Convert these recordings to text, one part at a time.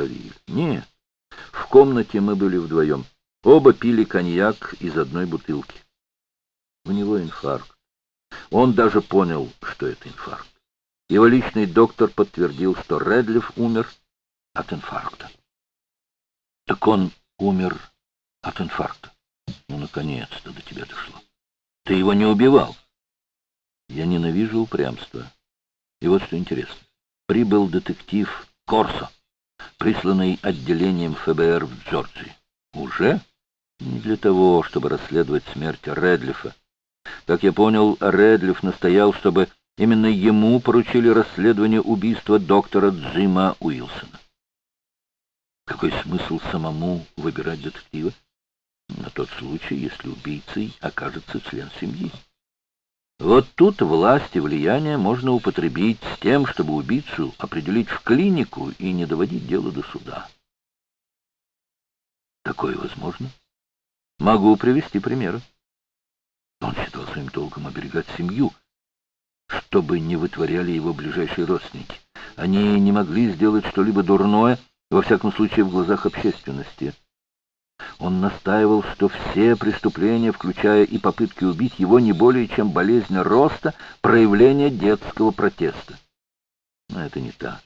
отравили. Нет, в комнате мы были вдвоем. Оба пили коньяк из одной бутылки. У него инфаркт. Он даже понял, что это инфаркт. Его личный доктор подтвердил, что Редлиф умер от инфаркта. Так он умер от инфаркта. Ну, наконец-то до тебя дошло. Ты его не убивал. Я ненавижу упрямство. И вот что интересно. Прибыл детектив Корсо, присланный отделением ФБР в Джорджии. Уже? Не для того, чтобы расследовать смерть Редлифа. Как я понял, Редлиф настоял, чтобы именно ему поручили расследование убийства доктора Джима Уилсона. Какой смысл самому выбирать детектива? На тот случай, если убийцей окажется член семьи. Вот тут власть и влияние можно употребить с тем, чтобы убийцу определить в клинику и не доводить дело до суда. Такое возможно? Могу привести примеры. Он считал своим долгом оберегать семью, чтобы не вытворяли его ближайшие родственники. Они не могли сделать что-либо дурное, во всяком случае в глазах общественности. Он настаивал, что все преступления, включая и попытки убить его, не более чем болезнь роста, проявление детского протеста. Но это не так.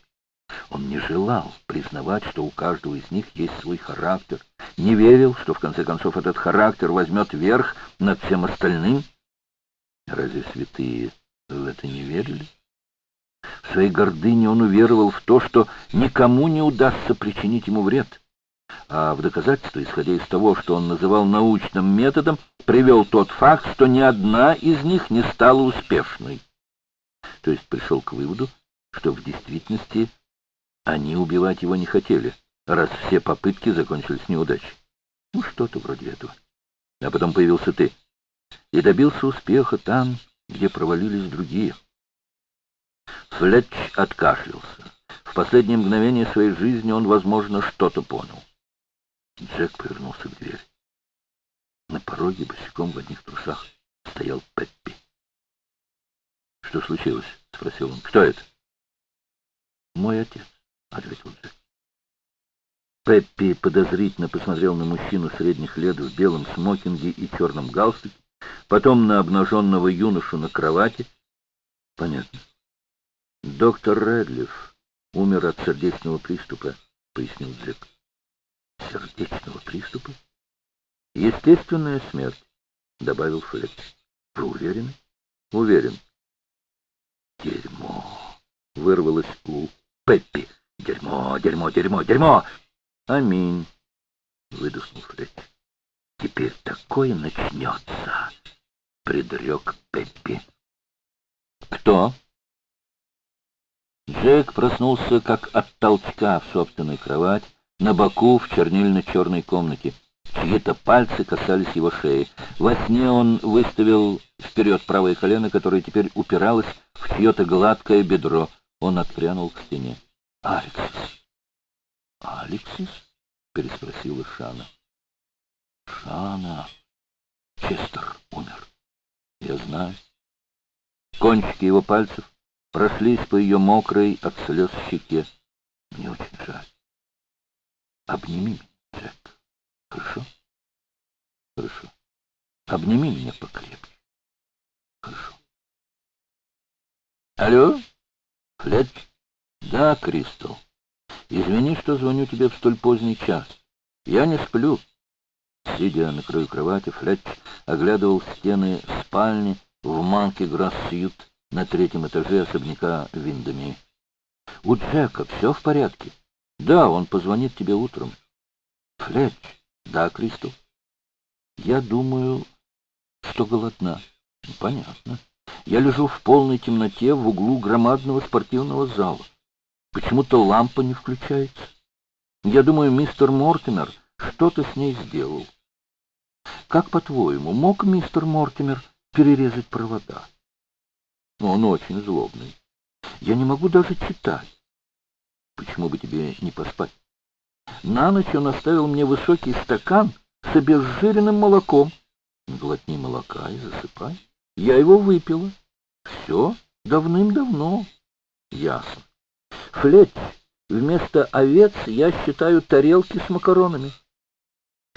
Он не желал признавать, что у каждого из них есть свой характер, не верил, что в конце концов этот характер возьмет верх над всем остальным. Разве святые в это не верили? В своей гордыне он уверовал в то, что никому не удастся причинить ему вред а в доказательство, исходя из того, что он называл научным методом, привел тот факт, что ни одна из них не стала успешной. То есть пришел к выводу, что в действительности они убивать его не хотели, раз все попытки закончились неудачей. Ну, что-то вроде этого. А потом появился ты. И добился успеха там, где провалились другие. Флетч откашлялся. В последнее мгновение своей жизни он, возможно, что-то понял. Джек повернулся к двери. На пороге, босиком в одних трусах, стоял Пеппи. «Что случилось?» — спросил он. «Кто это?» «Мой отец», — ответил Джек. Пеппи подозрительно посмотрел на мужчину средних лет в белом смокинге и черном галстуке, потом на обнаженного юношу на кровати. «Понятно. Доктор Редлиф умер от сердечного приступа», — пояснил Джек сердечного приступа? Естественная смерть, добавил Флетч. Вы уверены? Уверен. Дерьмо, вырвалось у Пеппи. Дерьмо, дерьмо, дерьмо, дерьмо. Аминь, выдохнул Флетч. Теперь такое начнется, предрек Пеппи. Кто? Джек проснулся, как от толчка в собственной кровати, на боку в чернильно-черной комнате. Чьи-то пальцы касались его шеи. Во сне он выставил вперед правое колено, которое теперь упиралось в чье-то гладкое бедро. Он отпрянул к стене. «Алексис!» «Алексис?» — переспросила Шана. «Шана! Честер умер. Я знаю». Кончики его пальцев прошлись по ее мокрой от слез щеке. Мне очень жаль. Обними меня, Джек. Хорошо? Хорошо. Обними меня покрепче. Хорошо. Алло? Флет? Да, Кристал. Извини, что звоню тебе в столь поздний час. Я не сплю. Сидя на краю кровати, Флетч оглядывал стены спальни в Манке Грассьют на третьем этаже особняка Виндами. У Джека все в порядке? Да, он позвонит тебе утром. Флетч? Да, Кристал. Я думаю, что голодна. Понятно. Я лежу в полной темноте в углу громадного спортивного зала. Почему-то лампа не включается. Я думаю, мистер Мортимер что-то с ней сделал. Как, по-твоему, мог мистер Мортимер перерезать провода? Он очень злобный. Я не могу даже читать. Почему бы тебе не поспать? На ночь он оставил мне высокий стакан с обезжиренным молоком. Глотни молока и засыпай. Я его выпила. Все давным-давно. Ясно. Флетч, Вместо овец я считаю тарелки с макаронами.